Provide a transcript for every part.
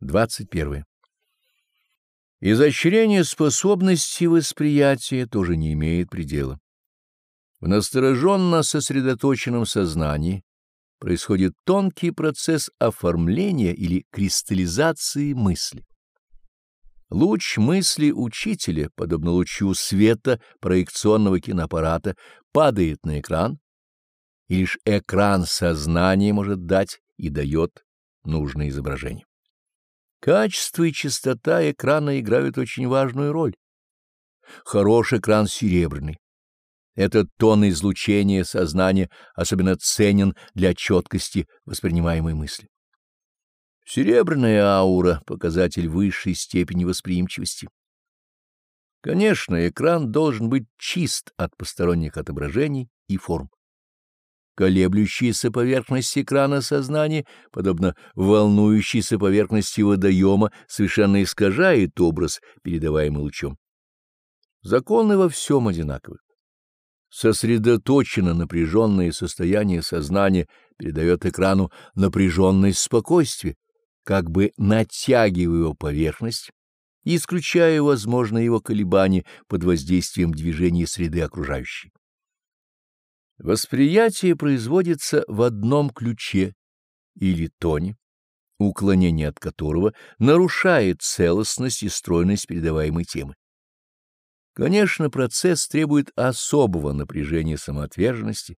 21. Изощрение способности восприятия тоже не имеет предела. В настороженно сосредоточенном сознании происходит тонкий процесс оформления или кристаллизации мысли. Луч мысли учителя, подобно лучу света проекционного киноаппарата, падает на экран, и лишь экран сознания может дать и дает нужное изображение. Качество и частота экрана играют очень важную роль. Хороший экран серебряный. Этот тон излучения сознания особенно ценен для четкости воспринимаемой мысли. Серебряная аура — показатель высшей степени восприимчивости. Конечно, экран должен быть чист от посторонних отображений и форм. Колеблющаяся поверхность экрана сознания, подобно волнующейся поверхности водоема, совершенно искажает образ, передаваемый лучом. Законы во всем одинаковы. Сосредоточено напряженное состояние сознания передает экрану напряженность спокойствия, как бы натягивая его поверхность и исключая возможные его колебания под воздействием движения среды окружающей. Восприятие производится в одном ключе или тоне, уклонение от которого нарушает целостность и стройность передаваемой темы. Конечно, процесс требует особого напряжения самоотверженности,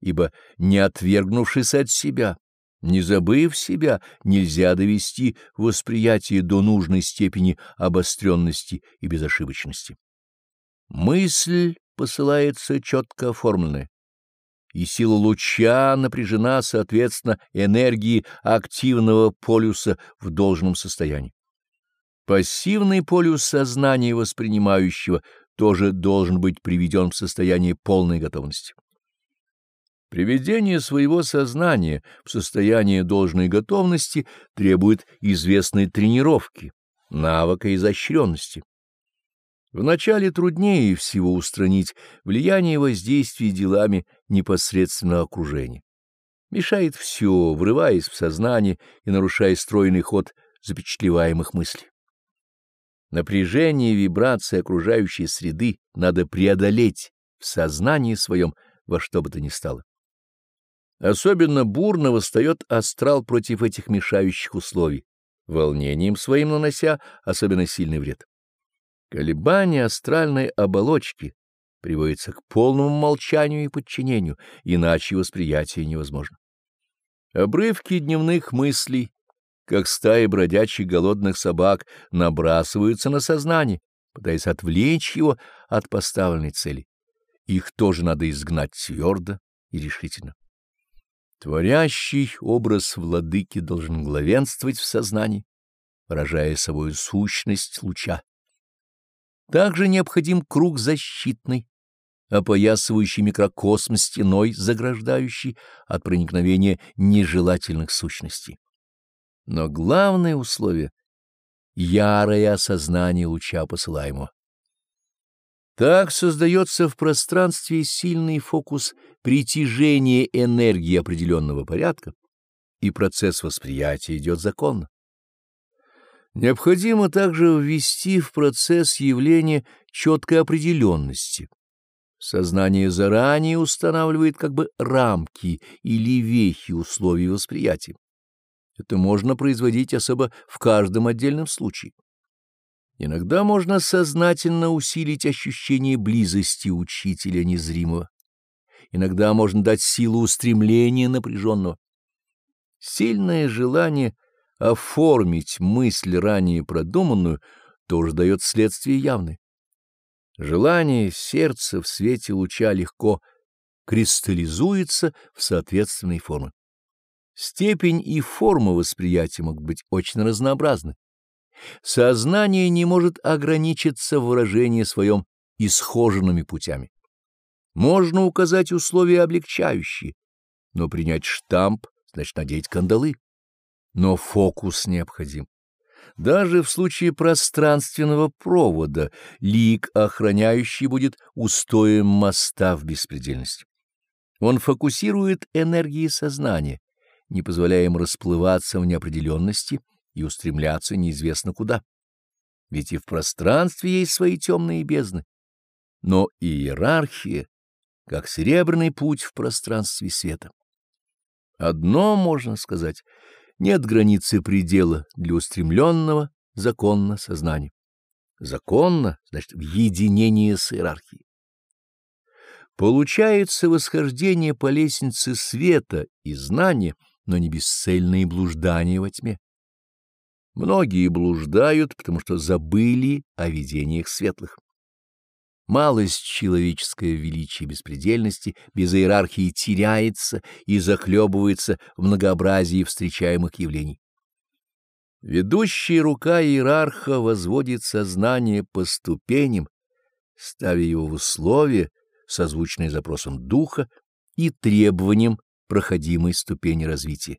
ибо не отвергнувшись от себя, не забыв себя, нельзя довести восприятие до нужной степени обостренности и безошибочности. Мысль посылается четко оформленная, и сила луча напряжена соответственно энергии активного полюса в должном состоянии. Пассивный полюс сознания воспринимающего тоже должен быть приведен в состояние полной готовности. Приведение своего сознания в состояние должной готовности требует известной тренировки, навыка изощренности. Вначале труднее всего устранить влияние воздействия делами непосредственного окружения. Мешает все, врываясь в сознание и нарушая стройный ход запечатлеваемых мыслей. Напряжение вибрации окружающей среды надо преодолеть в сознании своем во что бы то ни стало. Особенно бурно восстает астрал против этих мешающих условий, волнением своим нанося особенно сильный вред. Колебание астральной оболочки приводится к полному молчанию и подчинению, иначе восприятие невозможно. Обрывки дневных мыслей, как стаи бродячих голодных собак, набрасываются на сознание, пытаясь отвлечь его от поставленной цели. Их тоже надо изгнать твердо и решительно. Творящий образ владыки должен главенствовать в сознании, выражая собой сущность луча. Также необходим круг защитный, опоясывающий микрокосм стеной, заграждающий от проникновения нежелательных сущностей. Но главное условие — ярое осознание луча посылаемого. Так создается в пространстве сильный фокус притяжения энергии определенного порядка, и процесс восприятия идет законно. Необходимо также ввести в процесс явления четкой определенности. Сознание заранее устанавливает как бы рамки или вехи условий восприятия. Это можно производить особо в каждом отдельном случае. Иногда можно сознательно усилить ощущение близости учителя незримого. Иногда можно дать силу устремления напряженного. Сильное желание — оформить мысль ранее продуманную, тоже дает следствие явное. Желание сердца в свете луча легко кристаллизуется в соответственной форме. Степень и форма восприятия могут быть очень разнообразны. Сознание не может ограничиться в выражении своем исхоженными путями. Можно указать условия облегчающие, но принять штамп значит надеть кандалы но фокус необходим. Даже в случае пространственного провода лик охраняющий будет устоем моста в беспредельность. Он фокусирует энергии сознания, не позволяя им расплываться в неопределенности и устремляться неизвестно куда. Ведь и в пространстве есть свои темные бездны. Но иерархия, как серебряный путь в пространстве света. Одно можно сказать — нет границы предела для устремленного законно сознания. Законно, значит, в единении с иерархией. Получается восхождение по лестнице света и знания, но не бесцельные блуждания во тьме. Многие блуждают, потому что забыли о видениях светлых. Малость человеческое величие беспредельности без иерархии теряется и захлебывается в многообразии встречаемых явлений. Ведущая рука иерарха возводит сознание по ступеням, ставя его в условия, созвучные запросам духа и требованиям проходимой ступени развития.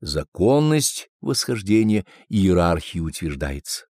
Законность восхождения иерархии утверждается.